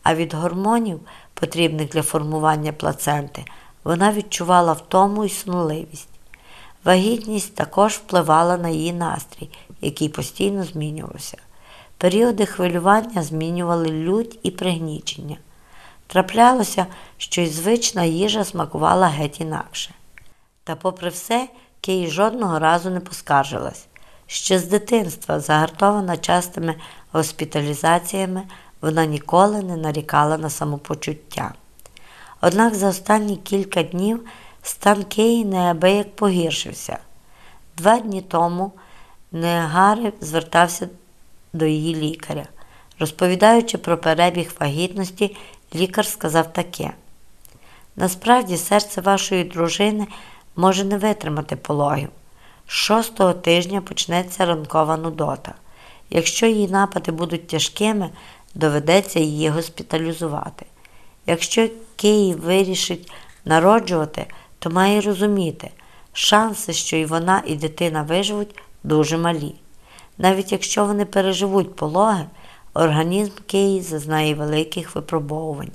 а від гормонів, потрібних для формування плаценти, вона відчувала втому і снуливість. Вагітність також впливала на її настрій, який постійно змінювався. Періоди хвилювання змінювали лють і пригнічення. Траплялося, що й звична їжа смакувала геть інакше. Та, попри все, Кей жодного разу не поскаржилась. Ще з дитинства, загартована частими госпіталізаціями, вона ніколи не нарікала на самопочуття. Однак за останні кілька днів стан Кеї неабияк погіршився. Два дні тому Негари звертався до її лікаря. Розповідаючи про перебіг вагітності, лікар сказав таке: насправді серце вашої дружини може не витримати пологів. З шостого тижня почнеться ранкова нудота. Якщо її напади будуть тяжкими, доведеться її госпіталізувати. Якщо Київ вирішить народжувати, то має розуміти, шанси, що і вона, і дитина виживуть, дуже малі. Навіть якщо вони переживуть пологи, організм Киї зазнає великих випробовувань.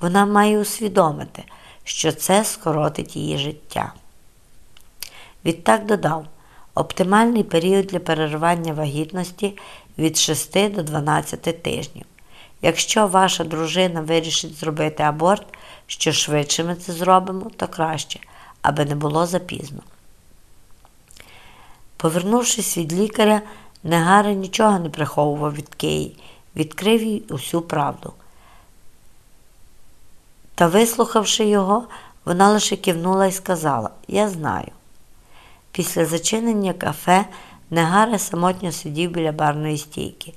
Вона має усвідомити, що це скоротить її життя. Відтак додав, оптимальний період для перервання вагітності від 6 до 12 тижнів. Якщо ваша дружина вирішить зробити аборт, що швидше ми це зробимо, то краще, аби не було запізно. Повернувшись від лікаря, Негари нічого не приховував від Киї, відкрив їй усю правду. Та, вислухавши його, вона лише кивнула і сказала Я знаю. Після зачинення кафе Негари самотньо сидів біля барної стійки.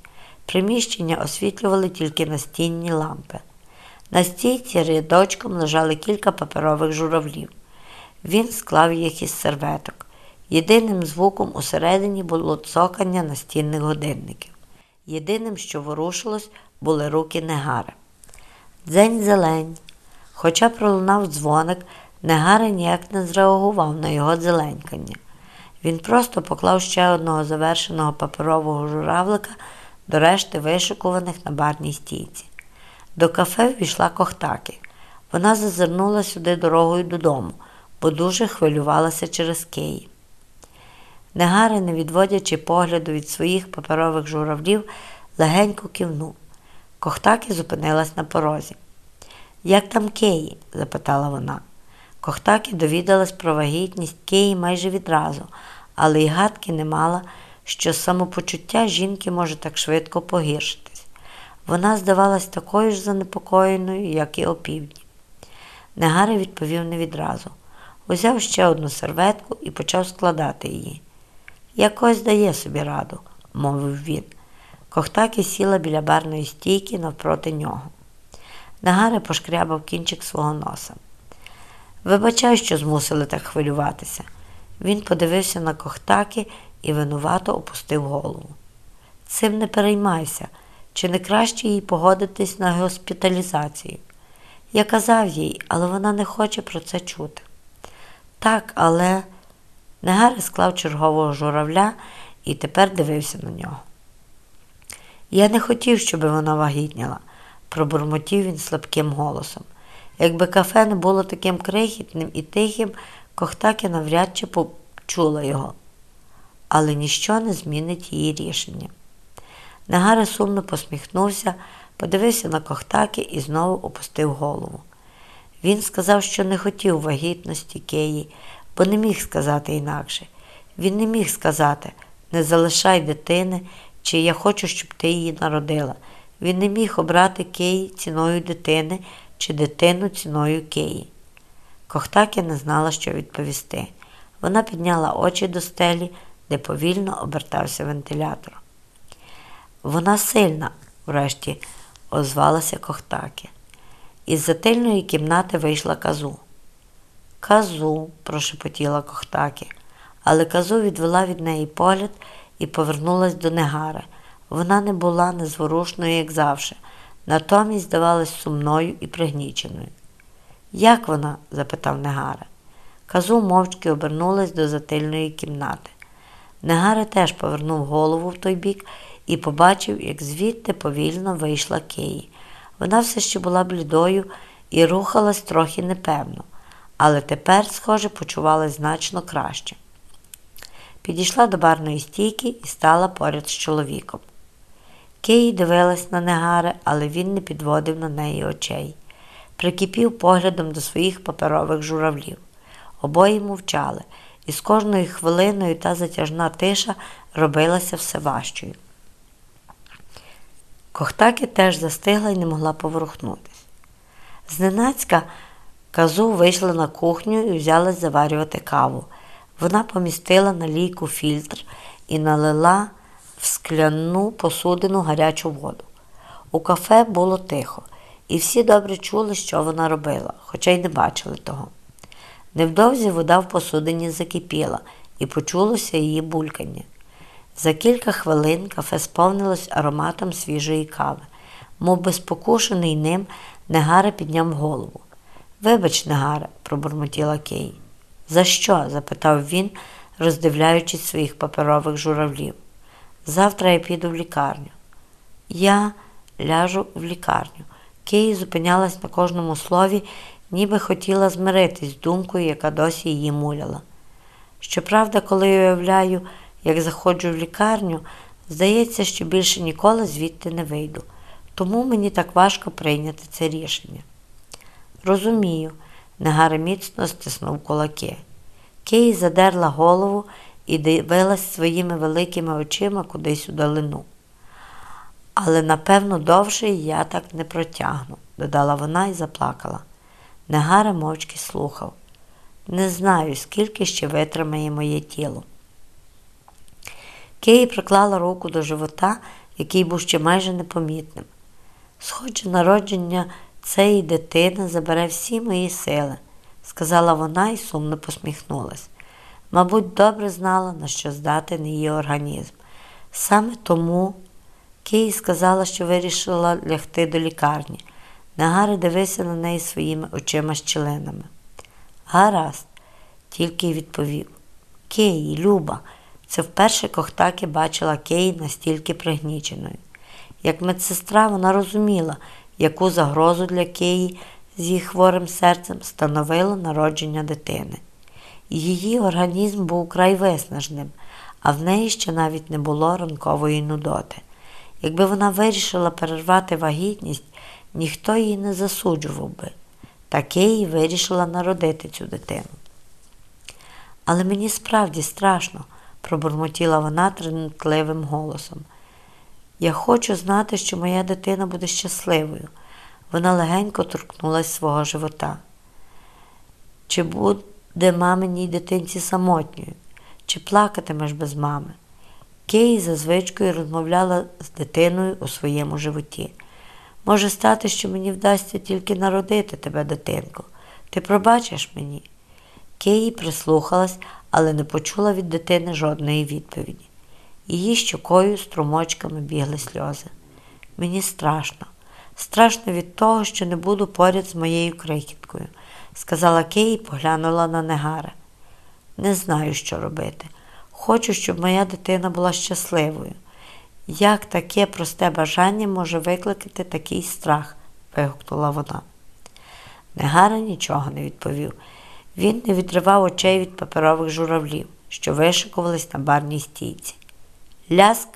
Приміщення освітлювали тільки настінні лампи. На стійці рядочком лежали кілька паперових журавлів. Він склав їх із серветок. Єдиним звуком усередині було цокання настінних годинників. Єдиним, що ворушилось, були руки Негари. Дзень зелень. Хоча пролунав дзвоник, Негари ніяк не зреагував на його дзеленькання. Він просто поклав ще одного завершеного паперового журавлика до решти вишикуваних на барній стійці. До кафе ввійшла Кохтаки. Вона зазирнула сюди дорогою додому, бо дуже хвилювалася через Київ. Негари, не відводячи погляду від своїх паперових журавлів, легенько кивнув. Кохтаки зупинилась на порозі. Як там Киї? запитала вона. Кохтаки довідалась про вагітність Киї майже відразу, але й гадки не мала, що самопочуття жінки може так швидко погіршитись. Вона здавалась такою ж занепокоєною, як і опівдні. Негари відповів не відразу. Узяв ще одну серветку і почав складати її. Якось дає собі раду, мовив він. Кохтаки сіла біля барної стійки навпроти нього. Нагари пошкрябав кінчик свого носа. Вибачай, що змусили так хвилюватися. Він подивився на Кохтаки і винувато опустив голову. Цим не переймайся, чи не краще їй погодитись на госпіталізацію. Я казав їй, але вона не хоче про це чути. Так, але Негари склав чергового журавля і тепер дивився на нього. Я не хотів, щоб вона вагітніла, пробурмотів він слабким голосом. Якби кафе не було таким крихітним і тихим, Кохтаки навряд чи почула його. Але ніщо не змінить її рішення. Негари сумно посміхнувся, подивився на Кохтаки і знову опустив голову. Він сказав, що не хотів вагітності Кеї, бо не міг сказати інакше. Він не міг сказати не залишай дитини, чи я хочу, щоб ти її народила. Він не міг обрати Кеї ціною дитини чи дитину ціною Кеї. Кохтаки не знала, що відповісти. Вона підняла очі до стелі, де повільно обертався вентилятор. Вона сильна, врешті, озвалася Кохтаки. Із затильної кімнати вийшла казу. Казу, прошепотіла Кохтаки, але казу відвела від неї погляд і повернулась до Негари. Вона не була незворушною, як завжди, натомість здавалась сумною і пригніченою. Як вона? запитав Негара. Казу мовчки обернулась до затильної кімнати. Негара теж повернув голову в той бік і побачив, як звідти повільно вийшла Киї. Вона все ще була блідою і рухалась трохи непевно, але тепер, схоже, почувалась значно краще. Підійшла до барної стійки і стала поряд з чоловіком. Киї дивилась на Негари, але він не підводив на неї очей. Прикипів поглядом до своїх паперових журавлів. Обоє мовчали, і з кожною хвилиною та затяжна тиша робилася все важчою. Кохтаки теж застигла і не могла поворухнутися. Зненацька казу вийшла на кухню і взялась заварювати каву. Вона помістила на лійку фільтр і налила в скляну посудину гарячу воду. У кафе було тихо, і всі добре чули, що вона робила, хоча й не бачили того. Невдовзі вода в посудині закипіла, і почулося її булькання. За кілька хвилин кафе сповнилось ароматом свіжої кави. Мов би спокушений ним, Негара підняв голову. Вибач, Негара, пробурмотіла Кей. За що? запитав він, роздивляючись своїх паперових журавлів. Завтра я піду в лікарню. Я ляжу в лікарню. Кей зупинялась на кожному слові, ніби хотіла змиритись з думкою, яка досі її муляла. Щоправда, коли я уявляю, як заходжу в лікарню, здається, що більше ніколи звідти не вийду, тому мені так важко прийняти це рішення. Розумію, Негара міцно стиснув кулаки. Кей задерла голову і дивилась своїми великими очима кудись у долину. Але, напевно, довше я так не протягну, додала вона і заплакала. Негара мовчки слухав. Не знаю, скільки ще витримає моє тіло. Кей приклала руку до живота, який був ще майже непомітним. Схоже, народження цієї дитини забере всі мої сили, сказала вона і сумно посміхнулась. Мабуть, добре знала, на що здатен її організм. Саме тому Кей сказала, що вирішила лягти до лікарні. Нагари дивився на неї своїми очима щілинами. Гаразд, тільки й відповів. Кеї, Люба, це вперше Кохтаки бачила Кеї настільки пригніченою. Як медсестра вона розуміла, яку загрозу для Кеї з її хворим серцем становило народження дитини. Її організм був край виснажним, а в неї ще навіть не було ранкової нудоти. Якби вона вирішила перервати вагітність, ніхто її не засуджував би. Та Кеї вирішила народити цю дитину. Але мені справді страшно, пробурмотіла вона тремтливим голосом. Я хочу знати, що моя дитина буде щасливою. Вона легенько торкнулася свого живота. Чи буде маминій дитинці самотньою, чи плакатимеш без мами? Кей за звичкою розмовляла з дитиною у своєму животі. Може стати, що мені вдасться тільки народити тебе, дитинко. Ти пробачиш мені? Кеї прислухалась, але не почула від дитини жодної відповіді. Її щокою струмочками бігли сльози. Мені страшно, страшно від того, що не буду поряд з моєю крихіткою, сказала Кей і поглянула на Негара. Не знаю, що робити. Хочу, щоб моя дитина була щасливою. Як таке просте бажання може викликати такий страх? вигукнула вона. Негара нічого не відповів. Він не відривав очей від паперових журавлів, що вишикувались на барній стійці. Ляск,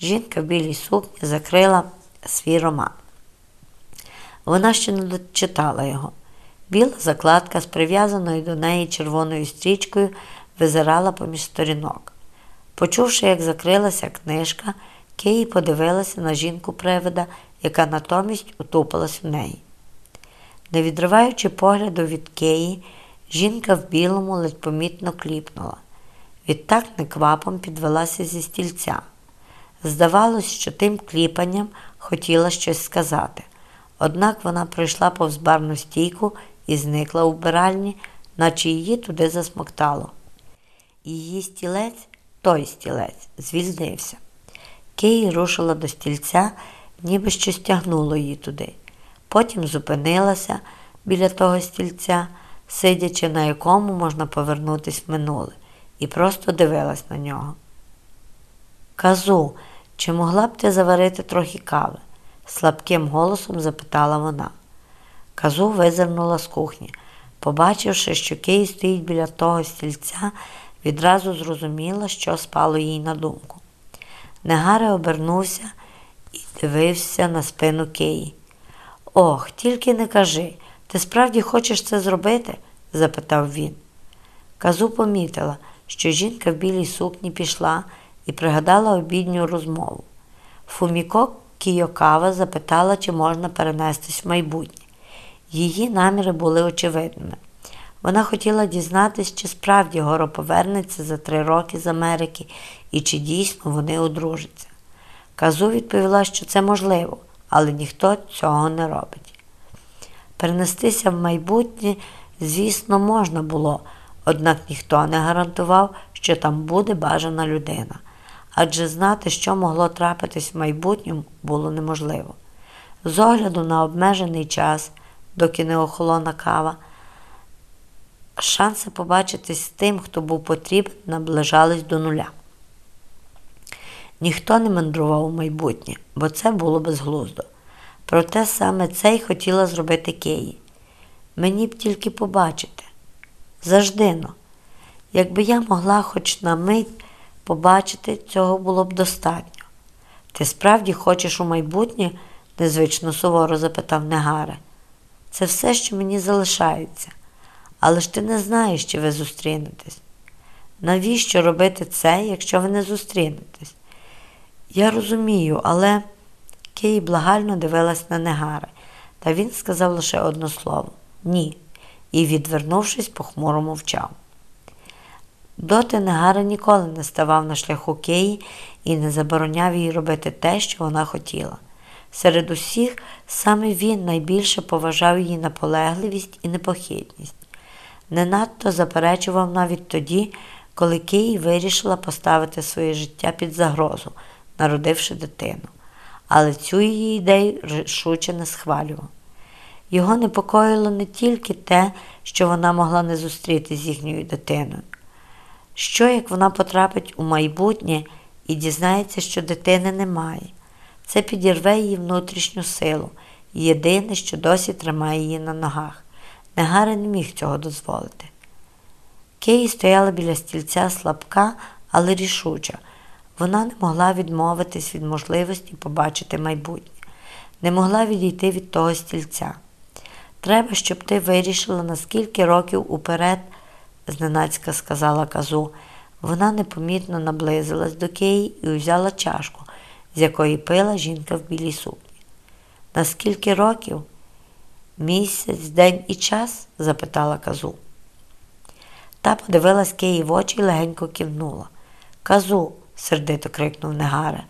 жінка в білій сукні закрила свій роман. Вона ще не дочитала його. Біла закладка з прив'язаною до неї червоною стрічкою визирала поміж сторінок. Почувши, як закрилася книжка, Кеї подивилася на жінку привида, яка натомість утупилась у неї. Не відриваючи погляду від Кеї, жінка в білому ледь помітно кліпнула. Відтак неквапом підвелася зі стільця. Здавалось, що тим кліпанням хотіла щось сказати. Однак вона пройшла повз барну стійку і зникла у вбиральні, наче її туди засмоктало. Її стілець, той стілець, звільнився. Кей рушила до стільця, ніби щось тягнуло її туди. Потім зупинилася біля того стільця, сидячи на якому можна повернутися в минуле, і просто дивилась на нього. Казу, чи могла б ти заварити трохи кави? слабким голосом запитала вона. Казу визирнула з кухні. Побачивши, що Кей стоїть біля того стільця, відразу зрозуміла, що спало їй на думку. Негаре обернувся і дивився на спину Кеї. Ох, тільки не кажи, ти справді хочеш це зробити? запитав він. Казу помітила, що жінка в білій сукні пішла і пригадала обідню розмову. Фуміко Кійокава запитала, чи можна перенестись в майбутнє. Її наміри були очевидними. Вона хотіла дізнатися, чи справді Горо повернеться за три роки з Америки і чи дійсно вони одружаться. Казу відповіла, що це можливо, але ніхто цього не робить. Перенестися в майбутнє, звісно, можна було, однак ніхто не гарантував, що там буде бажана людина, адже знати, що могло трапитись в майбутньому, було неможливо. З огляду на обмежений час, доки не охолона кава, шанси побачитись з тим, хто був потрібен, наближались до нуля. Ніхто не мандрував у майбутнє, бо це було безглуздо. Проте саме це й хотіла зробити Кеї. Мені б тільки побачити. Завждино. Якби я могла хоч на мить побачити, цього було б достатньо. Ти справді хочеш у майбутнє? незвично суворо запитав Негаре. Це все, що мені залишається. Але ж ти не знаєш, чи ви зустрінетесь. Навіщо робити це, якщо ви не зустрінетесь? Я розумію, але Кей благально дивилась на Негара, та він сказав лише одно слово ні, і, відвернувшись, похмуро мовчав. Доти Негара ніколи не ставав на шляху Кеї і не забороняв їй робити те, що вона хотіла. Серед усіх саме він найбільше поважав її наполегливість і непохитність. не надто заперечував навіть тоді, коли Київ вирішила поставити своє життя під загрозу, народивши дитину. Але цю її ідею рішуче не схвалював. Його непокоїло не тільки те, що вона могла не зустрітися з їхньою дитиною. Що, як вона потрапить у майбутнє і дізнається, що дитини немає? Це підірве її внутрішню силу, єдине, що досі тримає її на ногах. Негари не міг цього дозволити. Киї стояла біля стільця слабка, але рішуча. Вона не могла відмовитись від можливості побачити майбутнє, не могла відійти від того стільця. Треба, щоб ти вирішила, на скільки років уперед, зненацька сказала казу. Вона непомітно наблизилась до Киї і взяла чашку, з якої пила жінка в білій сукні. На скільки років? Місяць, день і час? запитала казу. Та подивилась Киї в очі і легенько кивнула. Казу, сердито крикнув Негара,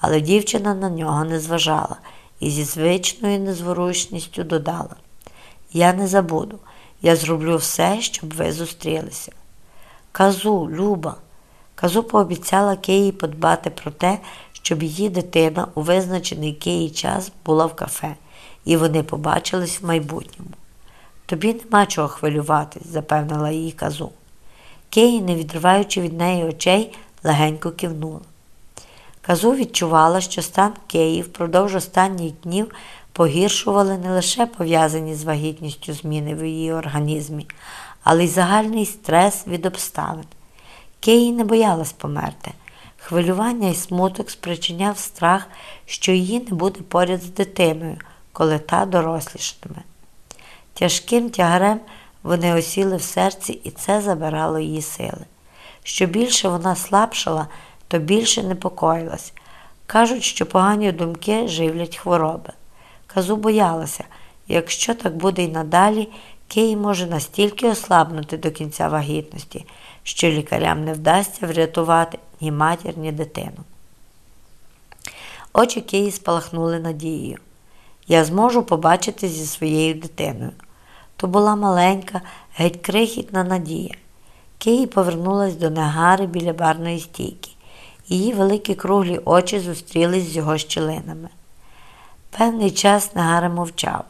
але дівчина на нього не зважала і зі звичною незворушністю додала. Я не забуду, я зроблю все, щоб ви зустрілися. Казу, Люба, казу пообіцяла Киї подбати про те, щоб її дитина у визначений Киї час була в кафе, і вони побачились в майбутньому. Тобі нема чого хвилюватись, запевнила її казу. Киї, не відриваючи від неї очей, легенько кивнула. Казу відчувала, що стан Киї впродовж останніх днів погіршували не лише пов'язані з вагітністю зміни в її організмі, але й загальний стрес від обставин. Киї не боялась померти. Хвилювання і смуток спричиняв страх, що її не буде поряд з дитиною, коли та дорослішатиме. Тяжким тягарем вони осіли в серці, і це забирало її сили. Що більше вона слабшала, то більше непокоїлась. Кажуть, що погані думки живлять хвороби. Казу боялася, якщо так буде й надалі, Кей може настільки ослабнути до кінця вагітності, що лікарям не вдасться врятувати ні матір, ні дитину. Очі Киї спалахнули надією. Я зможу побачити зі своєю дитиною. То була маленька, геть крихітна надія. Киї повернулась до негари біля барної стійки. Її великі круглі очі зустрілись з його щілинами. Певний час Негара мовчав,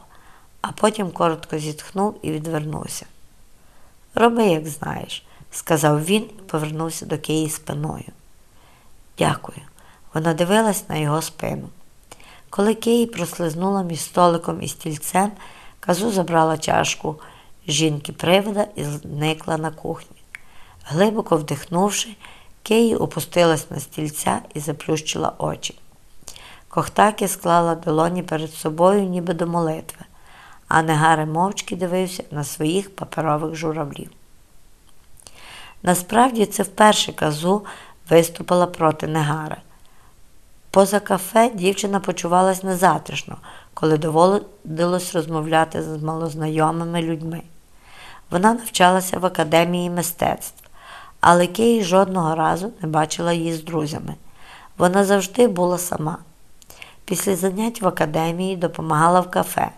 а потім коротко зітхнув і відвернувся. Роби, як знаєш, сказав він і повернувся до Киї спиною. Дякую. Вона дивилась на його спину. Коли Киї прослизнула між столиком і стільцем, казу забрала чашку жінки привода і зникла на кухні. Глибоко вдихнувши, Киї опустилась на стільця і заплющила очі. Кохтаки склала долоні перед собою, ніби до молитви, а Негари мовчки дивився на своїх паперових журавлів. Насправді це вперше казу виступила проти Негари. Поза кафе дівчина почувалась незатишно, коли доводилось розмовляти з малознайомими людьми. Вона навчалася в академії мистецтв, але Киї жодного разу не бачила її з друзями. Вона завжди була сама. Після занять в академії допомагала в кафе,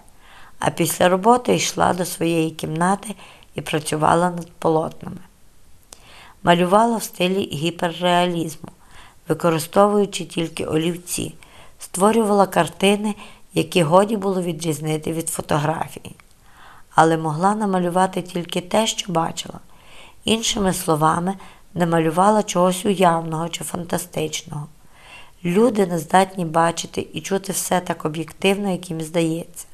а після роботи йшла до своєї кімнати і працювала над полотнами. Малювала в стилі гіперреалізму, використовуючи тільки олівці, створювала картини, які годі було відрізнити від фотографії, але могла намалювати тільки те, що бачила. Іншими словами, не малювала чогось уявного чи фантастичного. Люди не здатні бачити і чути все так об'єктивно, як їм здається.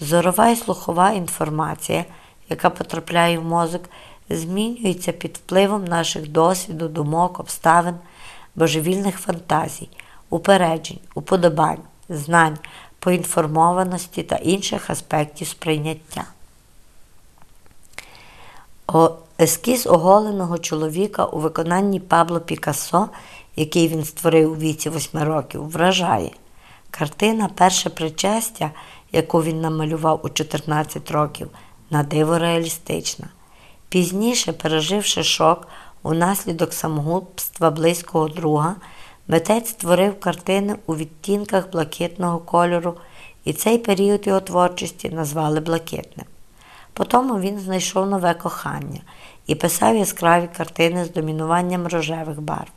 Зорова і слухова інформація, яка потрапляє в мозок, змінюється під впливом наших досвіду, думок, обставин, божевільних фантазій, упереджень, уподобань, знань, поінформованості та інших аспектів сприйняття. Ескіз оголеного чоловіка у виконанні Пабло Пікассо – який він створив у віці восьми років, вражає. Картина Перше причастя, яку він намалював у 14 років, на диво реалістична. Пізніше, переживши шок унаслідок самогубства близького друга, митець створив картини у відтінках блакитного кольору, і цей період його творчості назвали блакитним. Потім він знайшов нове кохання і писав яскраві картини з домінуванням рожевих барв.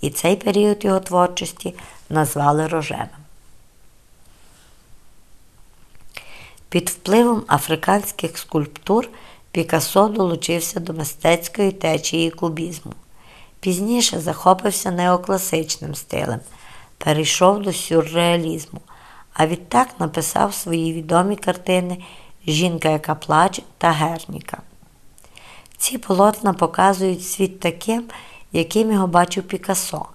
І цей період його творчості назвали рожевим. Під впливом африканських скульптур Пікассо долучився до мистецької течії кубізму. Пізніше захопився неокласичним стилем, перейшов до сюрреалізму, а відтак написав свої відомі картини Жінка, яка плаче та Герніка. Ці полотна показують світ таким, яким його бачив Пікассо.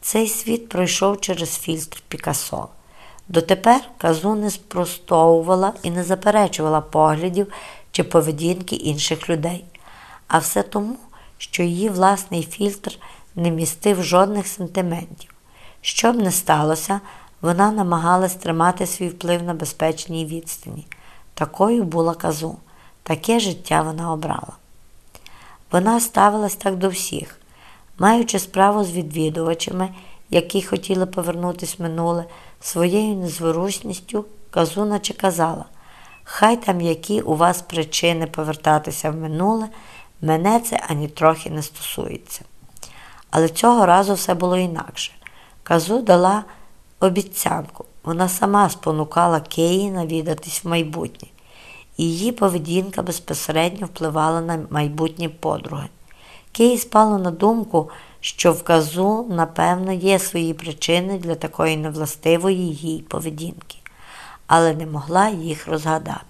Цей світ пройшов через фільтр Пікассо. Дотепер казу не спростовувала і не заперечувала поглядів чи поведінки інших людей, а все тому, що її власний фільтр не містив жодних сентиментів. Що б не сталося, вона намагалась тримати свій вплив на безпечній відстані. Такою була казу, таке життя вона обрала. Вона ставилась так до всіх, маючи справу з відвідувачами, які хотіли повернутися в минуле, своєю незворушністю казуна чи казала, хай там які у вас причини повертатися в минуле, мене це ані трохи не стосується. Але цього разу все було інакше. Казу дала обіцянку. Вона сама спонукала Кеї навідатись в майбутнє. Її поведінка безпосередньо впливала на майбутні подруги. Кей спало на думку, що в казу, напевно, є свої причини для такої невластивої їй поведінки, але не могла їх розгадати.